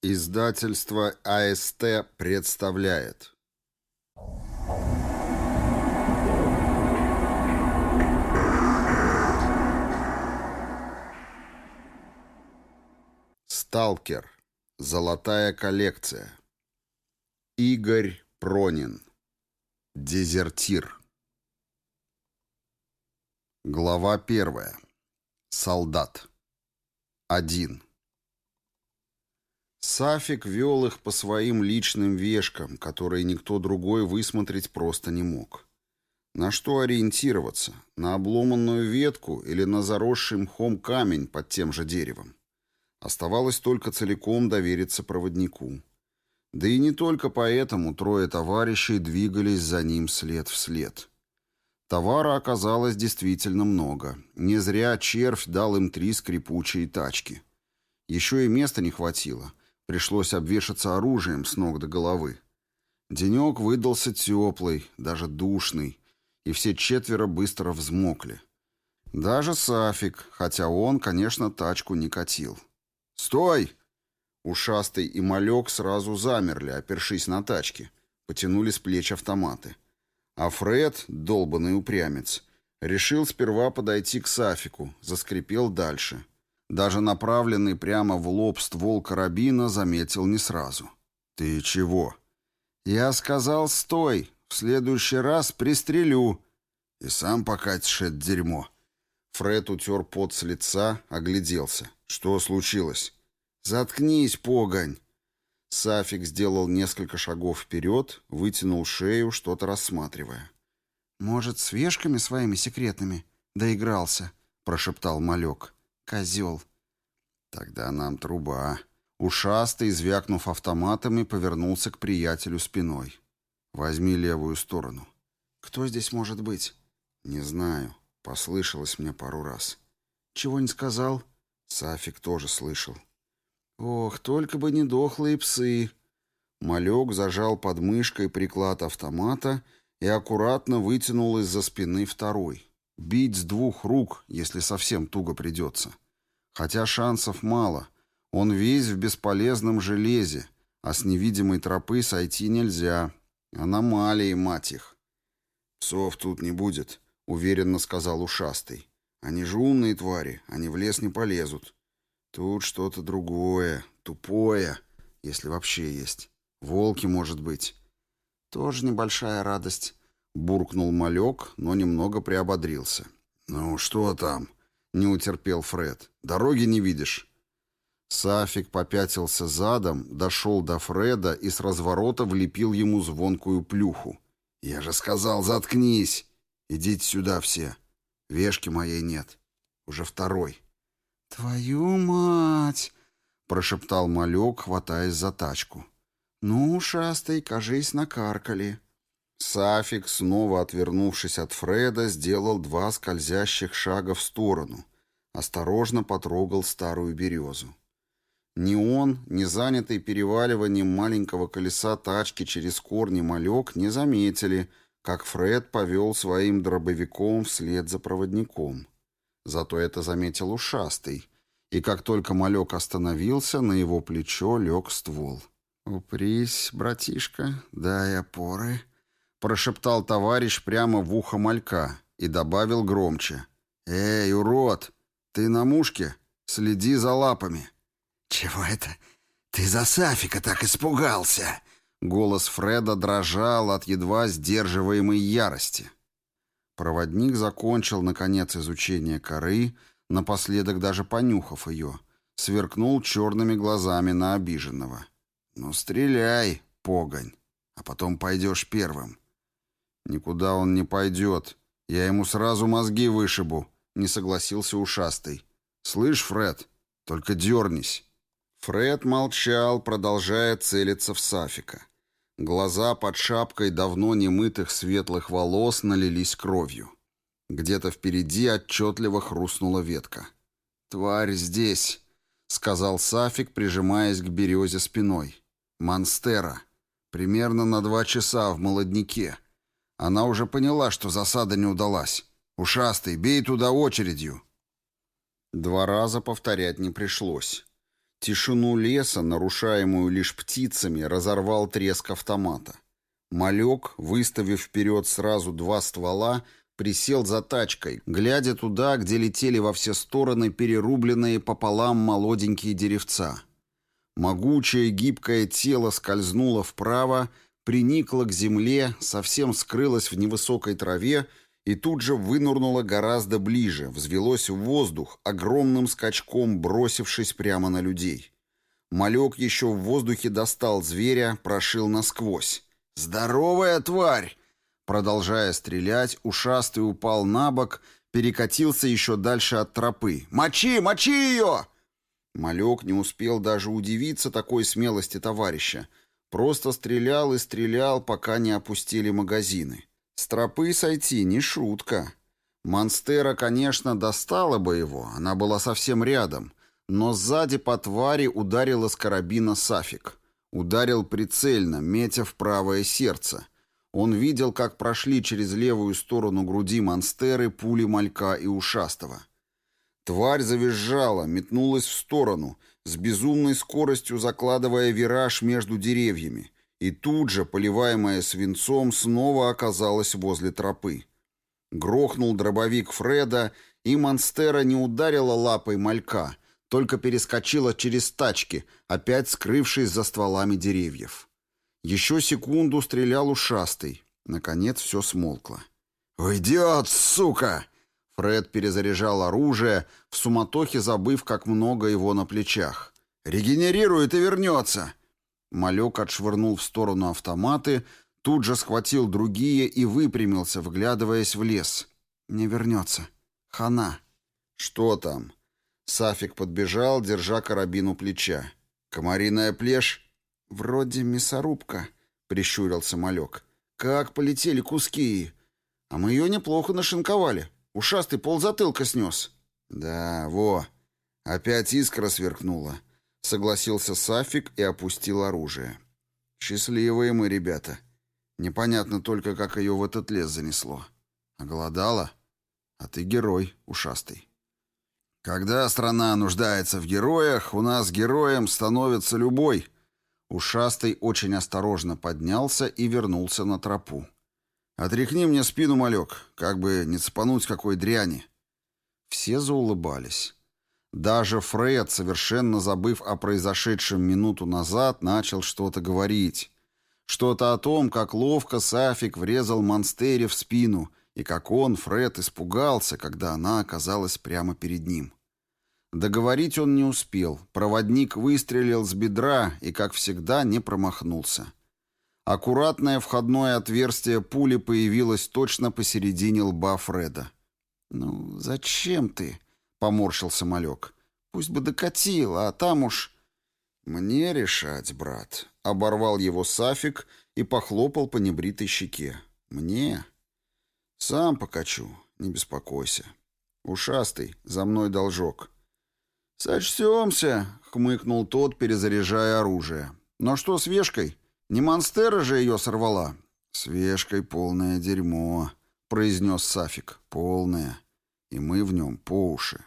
Издательство АСТ представляет Сталкер. Золотая коллекция. Игорь Пронин. Дезертир. Глава первая. Солдат. Один. Сафик вел их по своим личным вешкам, которые никто другой высмотреть просто не мог. На что ориентироваться? На обломанную ветку или на заросший мхом камень под тем же деревом? Оставалось только целиком довериться проводнику. Да и не только поэтому трое товарищей двигались за ним след в след. Товара оказалось действительно много. Не зря червь дал им три скрипучие тачки. Еще и места не хватило. Пришлось обвешаться оружием с ног до головы. Денек выдался теплый, даже душный, и все четверо быстро взмокли. Даже Сафик, хотя он, конечно, тачку не катил. «Стой!» Ушастый и малек сразу замерли, опершись на тачке. Потянули с плеч автоматы. А Фред, долбанный упрямец, решил сперва подойти к Сафику, заскрипел дальше — даже направленный прямо в лоб ствол карабина заметил не сразу. «Ты чего?» «Я сказал, стой! В следующий раз пристрелю!» «И сам покатишь это дерьмо!» Фред утер пот с лица, огляделся. «Что случилось?» «Заткнись, погонь!» Сафик сделал несколько шагов вперед, вытянул шею, что-то рассматривая. «Может, с вешками своими секретными?» «Доигрался», — прошептал малек. Козел. Тогда нам труба. Ушастый, звякнув автоматами, повернулся к приятелю спиной. Возьми левую сторону. Кто здесь может быть? Не знаю. Послышалось мне пару раз. Чего не сказал? Сафик тоже слышал. Ох, только бы не дохлые псы. Малек зажал под мышкой приклад автомата и аккуратно вытянул из-за спины второй. Бить с двух рук, если совсем туго придется. Хотя шансов мало. Он весь в бесполезном железе, а с невидимой тропы сойти нельзя. Аномалии, мать их. «Псов тут не будет», — уверенно сказал ушастый. «Они же умные твари, они в лес не полезут. Тут что-то другое, тупое, если вообще есть. Волки, может быть». «Тоже небольшая радость», Буркнул малек, но немного приободрился. «Ну, что там?» — не утерпел Фред. «Дороги не видишь?» Сафик попятился задом, дошел до Фреда и с разворота влепил ему звонкую плюху. «Я же сказал, заткнись! Идите сюда все. Вешки моей нет. Уже второй». «Твою мать!» — прошептал малек, хватаясь за тачку. «Ну, шастай, кажись, накаркали». Сафик, снова отвернувшись от Фреда, сделал два скользящих шага в сторону. Осторожно потрогал старую березу. Ни он, ни занятый переваливанием маленького колеса тачки через корни малек не заметили, как Фред повел своим дробовиком вслед за проводником. Зато это заметил ушастый, и как только малек остановился, на его плечо лег ствол. «Упрись, братишка, дай опоры», прошептал товарищ прямо в ухо малька и добавил громче. «Эй, урод, ты на мушке? Следи за лапами». «Чего это? Ты за Сафика так испугался?» Голос Фреда дрожал от едва сдерживаемой ярости. Проводник закончил, наконец, изучение коры, напоследок даже понюхав ее, сверкнул черными глазами на обиженного. «Ну, стреляй, погонь, а потом пойдешь первым. «Никуда он не пойдет. Я ему сразу мозги вышибу», — не согласился ушастый. «Слышь, Фред, только дернись». Фред молчал, продолжая целиться в Сафика. Глаза под шапкой давно немытых светлых волос налились кровью. Где-то впереди отчетливо хрустнула ветка. «Тварь здесь», — сказал Сафик, прижимаясь к березе спиной. «Монстера. Примерно на два часа в молоднике. Она уже поняла, что засада не удалась. «Ушастый, бей туда очередью!» Два раза повторять не пришлось. Тишину леса, нарушаемую лишь птицами, разорвал треск автомата. Малек, выставив вперед сразу два ствола, присел за тачкой, глядя туда, где летели во все стороны перерубленные пополам молоденькие деревца. Могучее гибкое тело скользнуло вправо, приникло к земле, совсем скрылось в невысокой траве и тут же вынурнуло гораздо ближе, взвелось в воздух, огромным скачком бросившись прямо на людей. Малек еще в воздухе достал зверя, прошил насквозь. «Здоровая тварь!» Продолжая стрелять, ушастый упал на бок, перекатился еще дальше от тропы. «Мочи! Мочи ее!» Малек не успел даже удивиться такой смелости товарища. Просто стрелял и стрелял, пока не опустили магазины. С сойти не шутка. Монстера, конечно, достала бы его, она была совсем рядом, но сзади по твари ударил из карабина Сафик. Ударил прицельно, метя в правое сердце. Он видел, как прошли через левую сторону груди монстеры пули малька и ушастого. Тварь завизжала, метнулась в сторону, с безумной скоростью закладывая вираж между деревьями, и тут же, поливаемая свинцом, снова оказалась возле тропы. Грохнул дробовик Фреда, и Монстера не ударила лапой малька, только перескочила через тачки, опять скрывшись за стволами деревьев. Еще секунду стрелял ушастый. Наконец все смолкло. «Уйдет, сука!» Фред перезаряжал оружие, в суматохе забыв, как много его на плечах. «Регенерирует и вернется!» Малек отшвырнул в сторону автоматы, тут же схватил другие и выпрямился, вглядываясь в лес. «Не вернется. Хана». «Что там?» Сафик подбежал, держа карабин у плеча. «Комариная плешь?» «Вроде мясорубка», — прищурился Малек. «Как полетели куски! А мы ее неплохо нашинковали. Ушастый ползатылка снес». «Да, во. Опять искра сверкнула. Согласился Сафик и опустил оружие. Счастливые мы, ребята. Непонятно только, как ее в этот лес занесло. Оголодала? А ты герой, ушастый. Когда страна нуждается в героях, у нас героем становится любой. Ушастый очень осторожно поднялся и вернулся на тропу. «Отряхни мне спину, малек, как бы не цепануть какой дряни». Все заулыбались. Даже Фред, совершенно забыв о произошедшем минуту назад, начал что-то говорить. Что-то о том, как ловко Сафик врезал Монстере в спину, и как он, Фред, испугался, когда она оказалась прямо перед ним. Договорить он не успел. Проводник выстрелил с бедра и, как всегда, не промахнулся. Аккуратное входное отверстие пули появилось точно посередине лба Фреда. «Ну, зачем ты?» — поморщился малек. «Пусть бы докатил, а там уж...» «Мне решать, брат», — оборвал его Сафик и похлопал по небритой щеке. «Мне?» «Сам покачу, не беспокойся. Ушастый, за мной должок». «Сочтемся», — хмыкнул тот, перезаряжая оружие. «Но что с вешкой? Не Монстера же ее сорвала?» «С вешкой полное дерьмо», — произнес Сафик. «Полное. И мы в нем по уши».